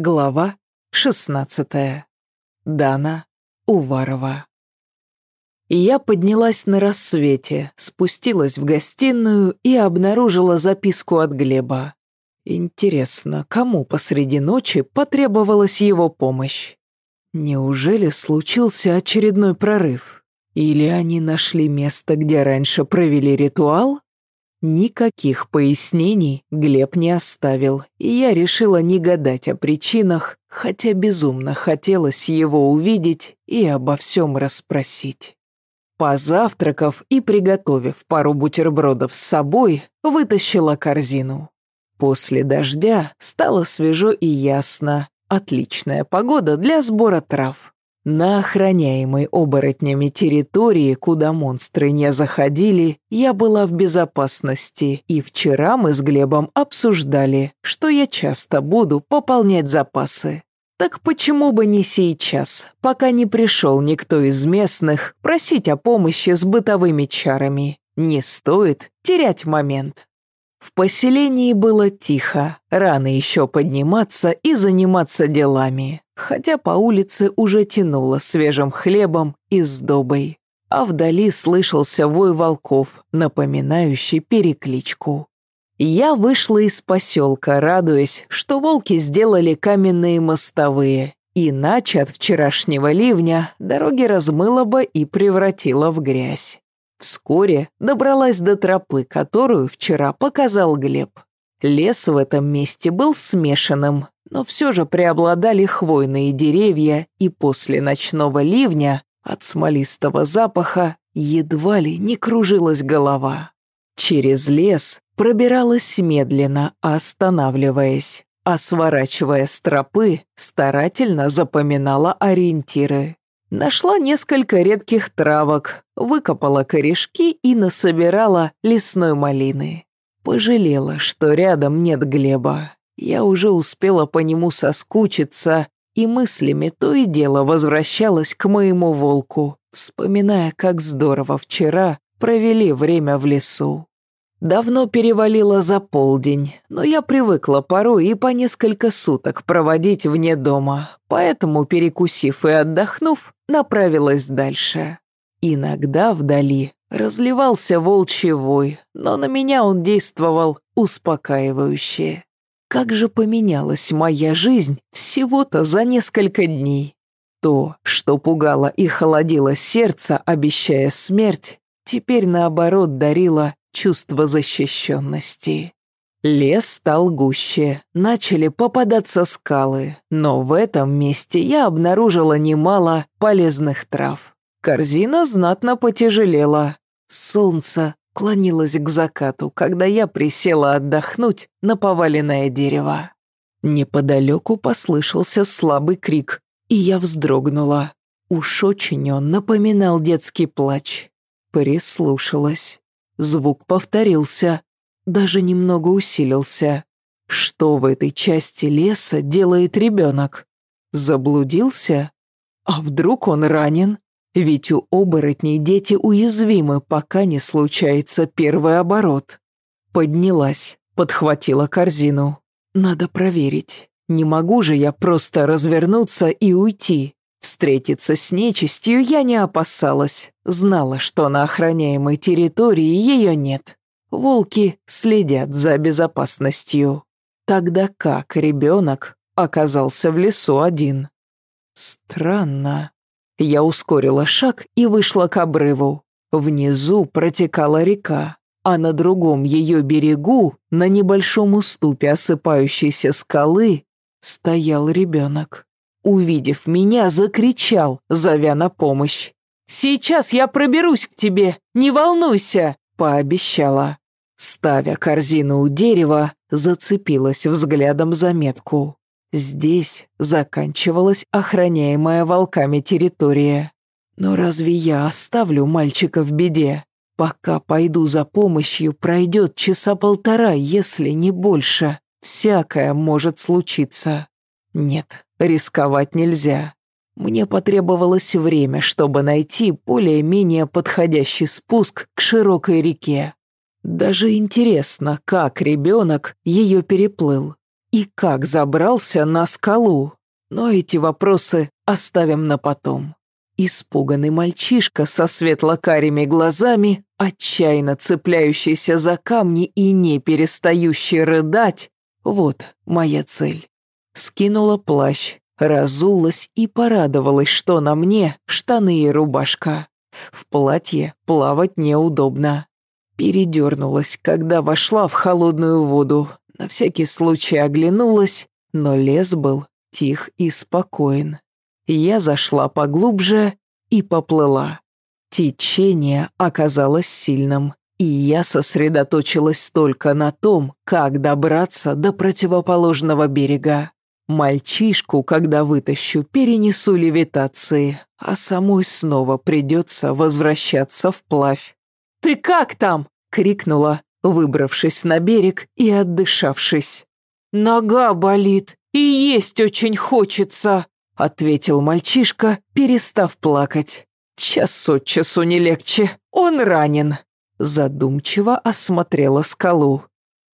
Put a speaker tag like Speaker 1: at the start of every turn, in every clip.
Speaker 1: Глава 16. Дана Уварова. Я поднялась на рассвете, спустилась в гостиную и обнаружила записку от Глеба. Интересно, кому посреди ночи потребовалась его помощь? Неужели случился очередной прорыв? Или они нашли место, где раньше провели ритуал? Никаких пояснений Глеб не оставил, и я решила не гадать о причинах, хотя безумно хотелось его увидеть и обо всем расспросить. Позавтракав и приготовив пару бутербродов с собой, вытащила корзину. После дождя стало свежо и ясно. Отличная погода для сбора трав. На охраняемой оборотнями территории, куда монстры не заходили, я была в безопасности, и вчера мы с Глебом обсуждали, что я часто буду пополнять запасы. Так почему бы не сейчас, пока не пришел никто из местных просить о помощи с бытовыми чарами? Не стоит терять момент. В поселении было тихо, рано еще подниматься и заниматься делами, хотя по улице уже тянуло свежим хлебом и сдобой, а вдали слышался вой волков, напоминающий перекличку. Я вышла из поселка, радуясь, что волки сделали каменные мостовые, иначе от вчерашнего ливня дороги размыло бы и превратило в грязь. Вскоре добралась до тропы, которую вчера показал Глеб. Лес в этом месте был смешанным, но все же преобладали хвойные деревья, и после ночного ливня от смолистого запаха едва ли не кружилась голова. Через лес пробиралась медленно, останавливаясь, а сворачивая с тропы, старательно запоминала ориентиры. Нашла несколько редких травок, выкопала корешки и насобирала лесной малины. Пожалела, что рядом нет Глеба. Я уже успела по нему соскучиться, и мыслями то и дело возвращалась к моему волку, вспоминая, как здорово вчера провели время в лесу. Давно перевалило за полдень, но я привыкла порой и по несколько суток проводить вне дома, поэтому, перекусив и отдохнув, направилась дальше. Иногда вдали разливался волчий вой, но на меня он действовал успокаивающе. Как же поменялась моя жизнь всего-то за несколько дней. То, что пугало и холодило сердце, обещая смерть, теперь наоборот дарило чувство защищенности. Лес стал гуще, начали попадаться скалы, но в этом месте я обнаружила немало полезных трав. Корзина знатно потяжелела. Солнце клонилось к закату, когда я присела отдохнуть на поваленное дерево. Неподалеку послышался слабый крик, и я вздрогнула. Уж очень он напоминал детский плач. Прислушалась. Звук повторился, даже немного усилился. Что в этой части леса делает ребенок? Заблудился? А вдруг он ранен? Ведь у оборотней дети уязвимы, пока не случается первый оборот. Поднялась, подхватила корзину. Надо проверить. Не могу же я просто развернуться и уйти. Встретиться с нечистью я не опасалась, знала, что на охраняемой территории ее нет. Волки следят за безопасностью. Тогда как ребенок оказался в лесу один? Странно. Я ускорила шаг и вышла к обрыву. Внизу протекала река, а на другом ее берегу, на небольшом уступе осыпающейся скалы, стоял ребенок увидев меня, закричал, зовя на помощь. «Сейчас я проберусь к тебе, не волнуйся!» – пообещала. Ставя корзину у дерева, зацепилась взглядом за метку. Здесь заканчивалась охраняемая волками территория. Но разве я оставлю мальчика в беде? Пока пойду за помощью, пройдет часа полтора, если не больше. Всякое может случиться. Нет, рисковать нельзя. Мне потребовалось время, чтобы найти более-менее подходящий спуск к широкой реке. Даже интересно, как ребенок ее переплыл. и как забрался на скалу. Но эти вопросы оставим на потом. Испуганный мальчишка со светло-карими глазами, отчаянно цепляющийся за камни и не перестающий рыдать, вот моя цель. Скинула плащ, разулась и порадовалась, что на мне штаны и рубашка. В платье плавать неудобно. Передернулась, когда вошла в холодную воду. На всякий случай оглянулась, но лес был тих и спокоен. Я зашла поглубже и поплыла. Течение оказалось сильным, и я сосредоточилась только на том, как добраться до противоположного берега. Мальчишку, когда вытащу, перенесу левитации, а самой снова придется возвращаться вплавь. «Ты как там?» — крикнула, выбравшись на берег и отдышавшись. «Нога болит и есть очень хочется», ответил мальчишка, перестав плакать. Час от часу не легче, он ранен. Задумчиво осмотрела скалу.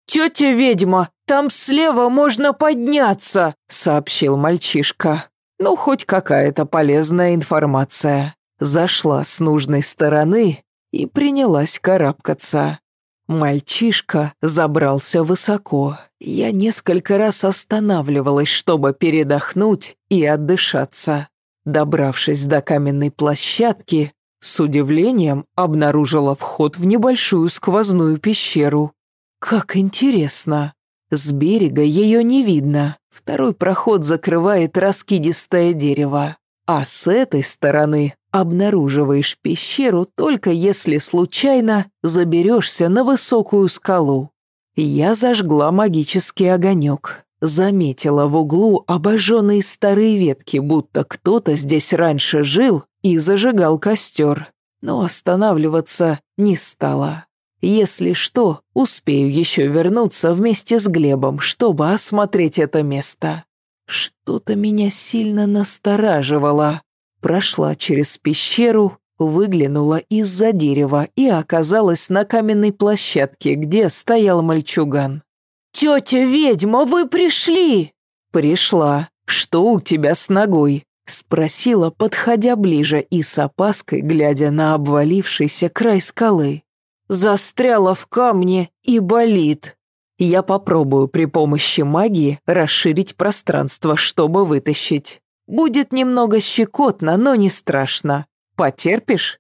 Speaker 1: «Тетя ведьма, там слева можно подняться», — сообщил мальчишка. Ну, хоть какая-то полезная информация. Зашла с нужной стороны и принялась карабкаться. Мальчишка забрался высоко. Я несколько раз останавливалась, чтобы передохнуть и отдышаться. Добравшись до каменной площадки, с удивлением обнаружила вход в небольшую сквозную пещеру. Как интересно. С берега ее не видно. Второй проход закрывает раскидистое дерево. А с этой стороны обнаруживаешь пещеру только если случайно заберешься на высокую скалу. Я зажгла магический огонек, заметила в углу обожженные старые ветки, будто кто-то здесь раньше жил и зажигал костер, но останавливаться не стала. Если что, успею еще вернуться вместе с Глебом, чтобы осмотреть это место. Что-то меня сильно настораживало. Прошла через пещеру, выглянула из-за дерева и оказалась на каменной площадке, где стоял мальчуган. «Тетя ведьма, вы пришли!» «Пришла. Что у тебя с ногой?» Спросила, подходя ближе и с опаской, глядя на обвалившийся край скалы. «Застряла в камне и болит». Я попробую при помощи магии расширить пространство, чтобы вытащить. Будет немного щекотно, но не страшно. Потерпишь?»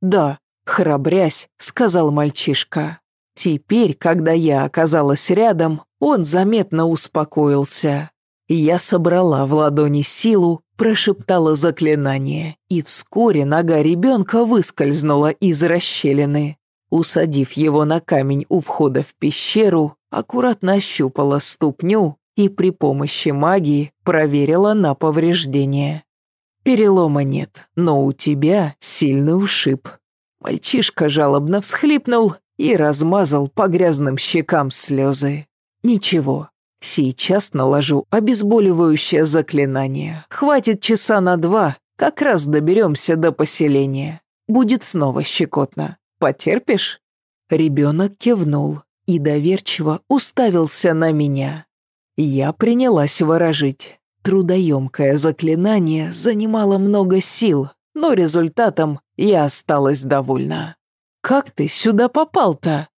Speaker 1: «Да», — храбрясь, сказал мальчишка. Теперь, когда я оказалась рядом, он заметно успокоился. Я собрала в ладони силу, прошептала заклинание, и вскоре нога ребенка выскользнула из расщелины. Усадив его на камень у входа в пещеру, аккуратно ощупала ступню и при помощи магии проверила на повреждение. Перелома нет, но у тебя сильный ушиб. Мальчишка жалобно всхлипнул и размазал по грязным щекам слезы. Ничего, сейчас наложу обезболивающее заклинание. Хватит часа на два, как раз доберемся до поселения. Будет снова щекотно. Потерпишь? Ребенок кивнул и доверчиво уставился на меня. Я принялась ворожить. Трудоемкое заклинание занимало много сил, но результатом я осталась довольна. «Как ты сюда попал-то?»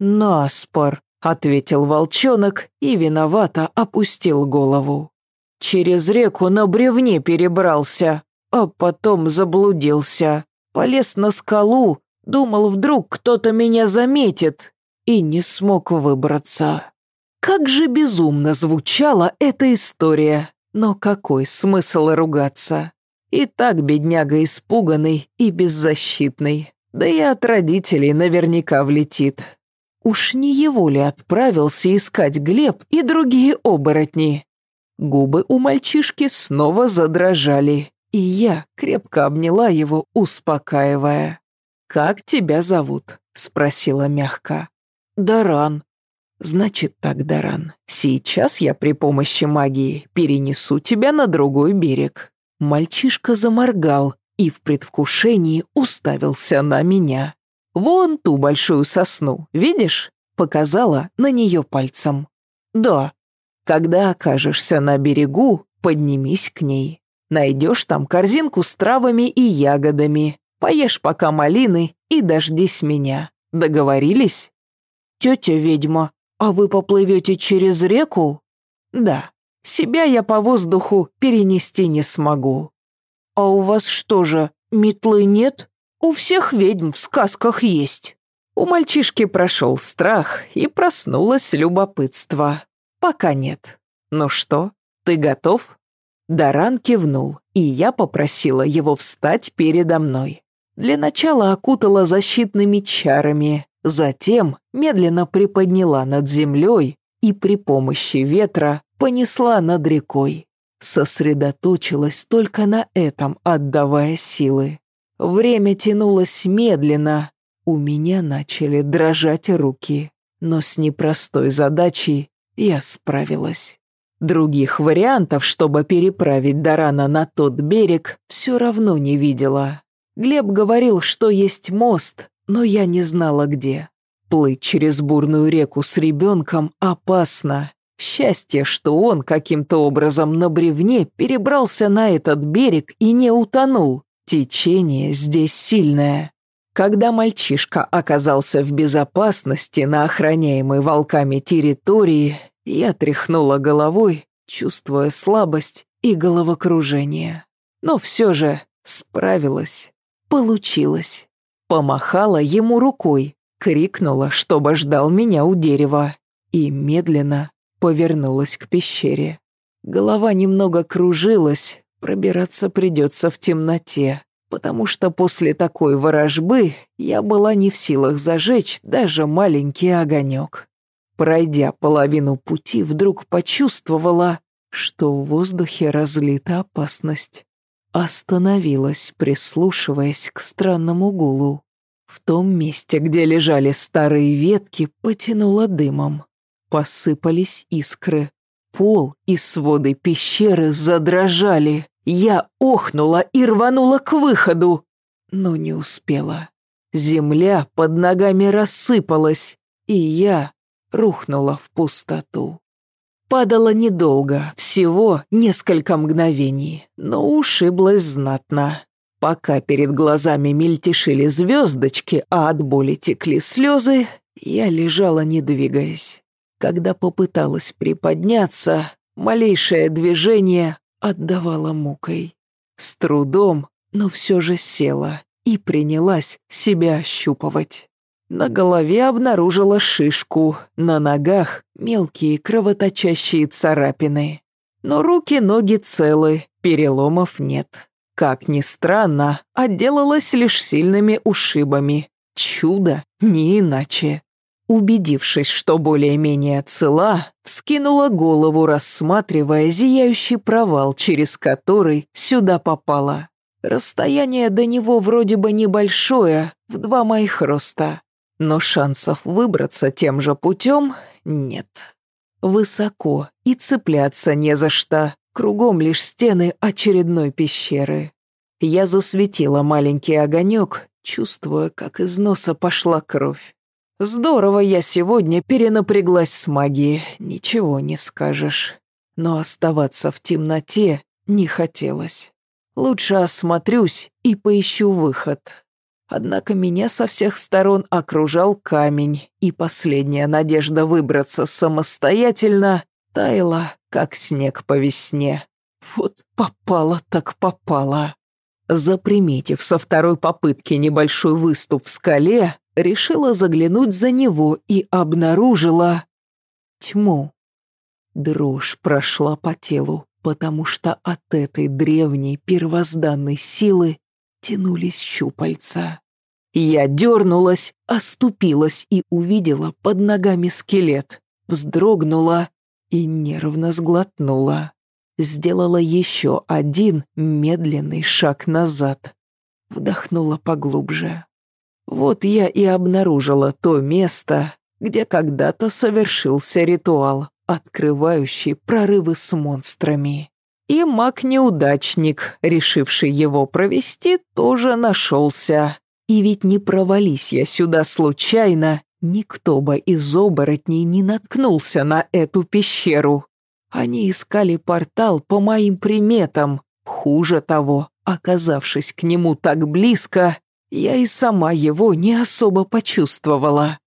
Speaker 1: «Наспор», — ответил волчонок и виновато опустил голову. «Через реку на бревне перебрался, а потом заблудился. Полез на скалу, думал, вдруг кто-то меня заметит, и не смог выбраться». Как же безумно звучала эта история, но какой смысл ругаться? И так бедняга испуганный и беззащитный, да и от родителей наверняка влетит. Уж не его ли отправился искать Глеб и другие оборотни? Губы у мальчишки снова задрожали, и я крепко обняла его, успокаивая. «Как тебя зовут?» — спросила мягко. «Даран», «Значит так, Даран, сейчас я при помощи магии перенесу тебя на другой берег». Мальчишка заморгал и в предвкушении уставился на меня. «Вон ту большую сосну, видишь?» Показала на нее пальцем. «Да». Когда окажешься на берегу, поднимись к ней. Найдешь там корзинку с травами и ягодами. Поешь пока малины и дождись меня. Договорились? Тетя ведьма, а вы поплывете через реку? Да. Себя я по воздуху перенести не смогу. А у вас что же, метлы нет? У всех ведьм в сказках есть. У мальчишки прошел страх и проснулось любопытство. Пока нет. Ну что, ты готов? Даран кивнул, и я попросила его встать передо мной. Для начала окутала защитными чарами, затем медленно приподняла над землей и при помощи ветра понесла над рекой. Сосредоточилась только на этом, отдавая силы. Время тянулось медленно, у меня начали дрожать руки, но с непростой задачей я справилась. Других вариантов, чтобы переправить Дарана на тот берег, все равно не видела. Глеб говорил, что есть мост, но я не знала где. Плыть через бурную реку с ребенком опасно. Счастье, что он каким-то образом на бревне перебрался на этот берег и не утонул. Течение здесь сильное. Когда мальчишка оказался в безопасности на охраняемой волками территории, я тряхнула головой, чувствуя слабость и головокружение. Но все же справилась. Получилось. Помахала ему рукой, крикнула, чтобы ждал меня у дерева, и медленно повернулась к пещере. Голова немного кружилась, пробираться придется в темноте, потому что после такой ворожбы я была не в силах зажечь даже маленький огонек. Пройдя половину пути, вдруг почувствовала, что в воздухе разлита опасность. Остановилась, прислушиваясь к странному гулу. В том месте, где лежали старые ветки, потянуло дымом. Посыпались искры. Пол и своды пещеры задрожали. Я охнула и рванула к выходу, но не успела. Земля под ногами рассыпалась, и я рухнула в пустоту. Падала недолго, всего несколько мгновений, но ушиблась знатно. Пока перед глазами мельтешили звездочки, а от боли текли слезы, я лежала, не двигаясь. Когда попыталась приподняться, малейшее движение отдавало мукой. С трудом, но все же села и принялась себя ощупывать. На голове обнаружила шишку, на ногах мелкие кровоточащие царапины. Но руки-ноги целы, переломов нет. Как ни странно, отделалась лишь сильными ушибами. Чудо, не иначе. Убедившись, что более-менее цела, вскинула голову, рассматривая зияющий провал, через который сюда попала. Расстояние до него вроде бы небольшое, в два моих роста но шансов выбраться тем же путем нет. Высоко и цепляться не за что, кругом лишь стены очередной пещеры. Я засветила маленький огонек, чувствуя, как из носа пошла кровь. Здорово я сегодня перенапряглась с магией, ничего не скажешь. Но оставаться в темноте не хотелось. Лучше осмотрюсь и поищу выход. Однако меня со всех сторон окружал камень, и последняя надежда выбраться самостоятельно таяла, как снег по весне. Вот попало так попало. Заприметив со второй попытки небольшой выступ в скале, решила заглянуть за него и обнаружила тьму. Дрожь прошла по телу, потому что от этой древней первозданной силы тянулись щупальца. Я дернулась, оступилась и увидела под ногами скелет. Вздрогнула и нервно сглотнула. Сделала еще один медленный шаг назад. Вдохнула поглубже. Вот я и обнаружила то место, где когда-то совершился ритуал, открывающий прорывы с монстрами. И маг-неудачник, решивший его провести, тоже нашелся. И ведь не провались я сюда случайно, никто бы из оборотней не наткнулся на эту пещеру. Они искали портал по моим приметам. Хуже того, оказавшись к нему так близко, я и сама его не особо почувствовала.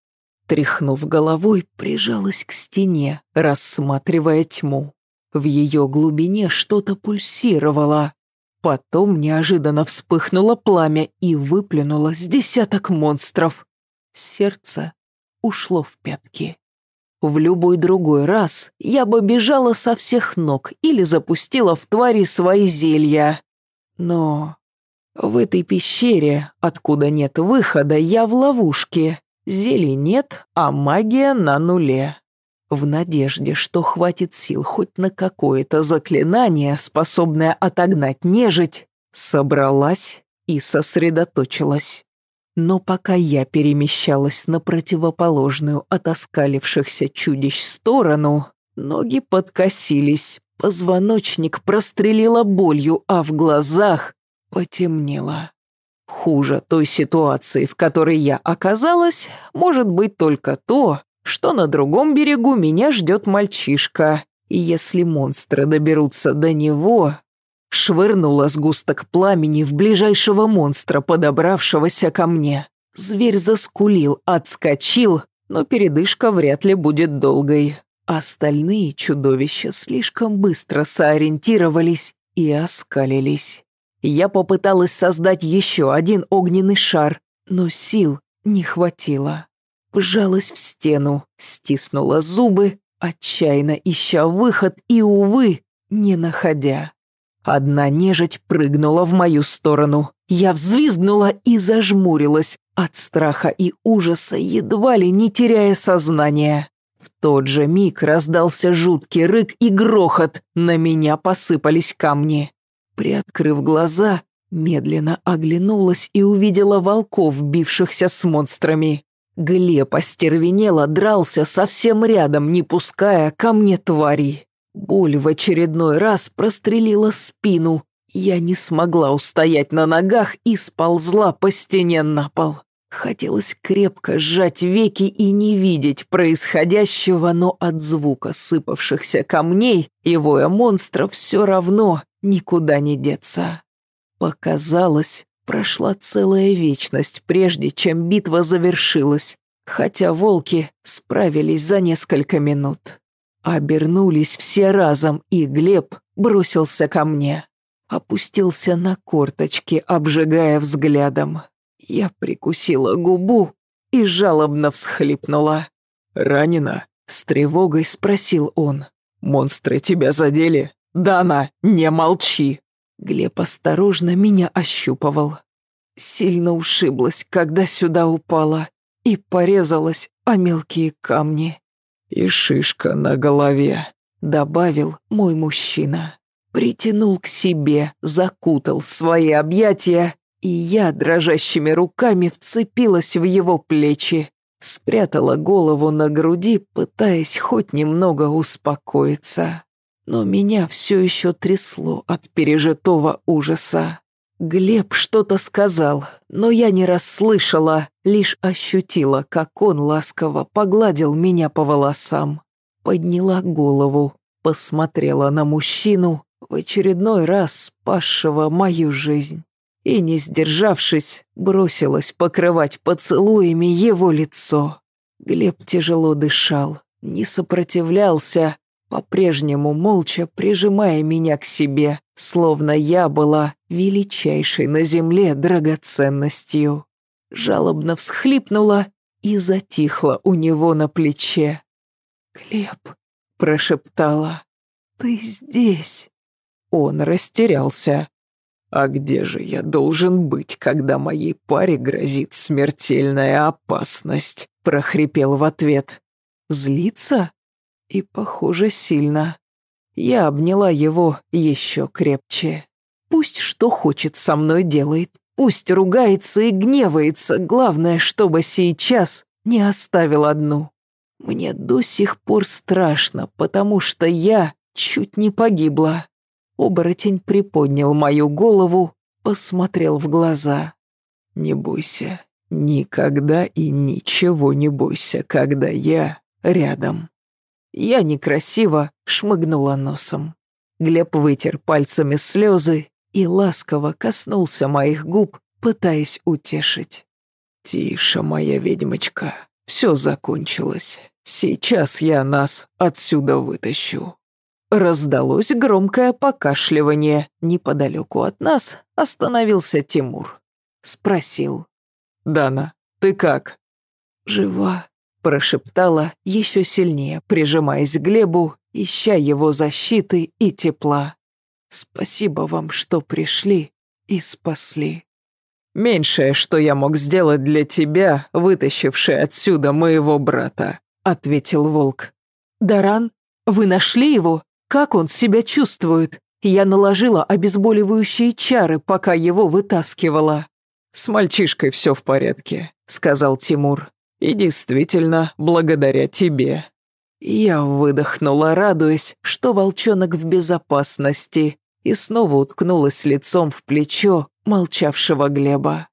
Speaker 1: Тряхнув головой, прижалась к стене, рассматривая тьму. В ее глубине что-то пульсировало. Потом неожиданно вспыхнуло пламя и выплюнуло с десяток монстров. Сердце ушло в пятки. В любой другой раз я бы бежала со всех ног или запустила в твари свои зелья. Но в этой пещере, откуда нет выхода, я в ловушке. Зелий нет, а магия на нуле. В надежде, что хватит сил хоть на какое-то заклинание, способное отогнать нежить, собралась и сосредоточилась. Но пока я перемещалась на противоположную от оскалившихся чудищ сторону, ноги подкосились, позвоночник прострелила болью, а в глазах потемнело. Хуже той ситуации, в которой я оказалась, может быть только то, что на другом берегу меня ждет мальчишка, и если монстры доберутся до него, швырнула сгусток пламени в ближайшего монстра, подобравшегося ко мне. Зверь заскулил, отскочил, но передышка вряд ли будет долгой. Остальные чудовища слишком быстро сориентировались и оскалились. Я попыталась создать еще один огненный шар, но сил не хватило. Вжалась в стену, стиснула зубы, отчаянно ища выход и, увы, не находя. Одна нежить прыгнула в мою сторону. Я взвизгнула и зажмурилась, от страха и ужаса, едва ли не теряя сознание. В тот же миг раздался жуткий рык и грохот, на меня посыпались камни. Приоткрыв глаза, медленно оглянулась и увидела волков, бившихся с монстрами. Глеб остервенело дрался совсем рядом, не пуская ко мне твари. Боль в очередной раз прострелила спину. Я не смогла устоять на ногах и сползла по стене на пол. Хотелось крепко сжать веки и не видеть происходящего, но от звука сыпавшихся камней и воя монстра все равно никуда не деться. Показалось, прошла целая вечность, прежде чем битва завершилась, хотя волки справились за несколько минут. Обернулись все разом, и Глеб бросился ко мне. Опустился на корточки, обжигая взглядом. Я прикусила губу и жалобно всхлипнула. «Ранена?» — с тревогой спросил он. «Монстры тебя задели? Дана, не молчи!» Глеб осторожно меня ощупывал. Сильно ушиблась, когда сюда упала, и порезалась о мелкие камни. «И шишка на голове», — добавил мой мужчина. Притянул к себе, закутал в свои объятия, и я дрожащими руками вцепилась в его плечи, спрятала голову на груди, пытаясь хоть немного успокоиться. Но меня все еще трясло от пережитого ужаса. Глеб что-то сказал, но я не расслышала, лишь ощутила, как он ласково погладил меня по волосам. Подняла голову, посмотрела на мужчину, в очередной раз спасшего мою жизнь. И, не сдержавшись, бросилась покрывать поцелуями его лицо. Глеб тяжело дышал, не сопротивлялся, по-прежнему молча прижимая меня к себе, словно я была величайшей на земле драгоценностью. Жалобно всхлипнула и затихла у него на плече. «Глеб», — прошептала, — «ты здесь». Он растерялся. «А где же я должен быть, когда моей паре грозит смертельная опасность?» — прохрипел в ответ. «Злиться?» И, похоже, сильно. Я обняла его еще крепче. Пусть что хочет со мной делает, пусть ругается и гневается, главное, чтобы сейчас не оставил одну. Мне до сих пор страшно, потому что я чуть не погибла. Оборотень приподнял мою голову, посмотрел в глаза. «Не бойся, никогда и ничего не бойся, когда я рядом». Я некрасиво шмыгнула носом. Глеб вытер пальцами слезы и ласково коснулся моих губ, пытаясь утешить. «Тише, моя ведьмочка, все закончилось. Сейчас я нас отсюда вытащу». Раздалось громкое покашливание. Неподалеку от нас остановился Тимур. Спросил. «Дана, ты как?» «Жива», – прошептала еще сильнее, прижимаясь к Глебу, ища его защиты и тепла. «Спасибо вам, что пришли и спасли». «Меньшее, что я мог сделать для тебя, вытащивший отсюда моего брата», — ответил волк. «Даран, вы нашли его? Как он себя чувствует? Я наложила обезболивающие чары, пока его вытаскивала». «С мальчишкой все в порядке», — сказал Тимур. «И действительно, благодаря тебе». Я выдохнула, радуясь, что волчонок в безопасности, и снова уткнулась лицом в плечо, молчавшего Глеба.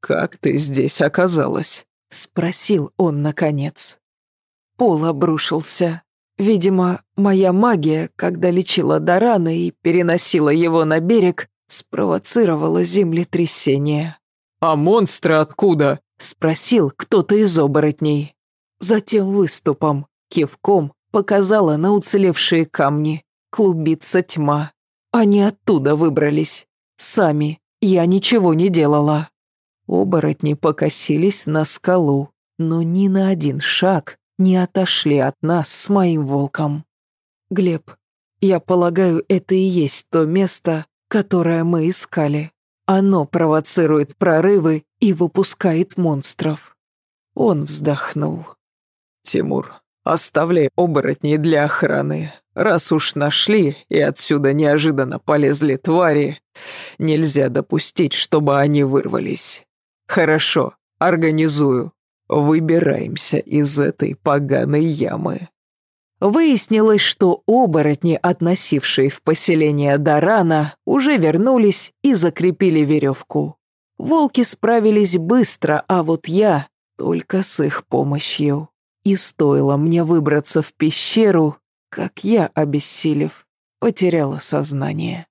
Speaker 1: «Как ты здесь оказалась?» — спросил он наконец. Пол обрушился. Видимо, моя магия, когда лечила Дарана и переносила его на берег, спровоцировала землетрясение. «А монстры откуда?» — спросил кто-то из оборотней. Затем выступом, кивком, показала на уцелевшие камни. Клубится тьма. Они оттуда выбрались. Сами. Я ничего не делала. Оборотни покосились на скалу, но ни на один шаг не отошли от нас с моим волком. Глеб, я полагаю, это и есть то место, которое мы искали. Оно провоцирует прорывы и выпускает монстров. Он вздохнул. Тимур, оставляй оборотней для охраны. Раз уж нашли и отсюда неожиданно полезли твари, нельзя допустить, чтобы они вырвались. Хорошо, организую. Выбираемся из этой поганой ямы. Выяснилось, что оборотни, относившие в поселение Дарана, уже вернулись и закрепили веревку. Волки справились быстро, а вот я только с их помощью. И стоило мне выбраться в пещеру, как я, обессилев, потеряла сознание.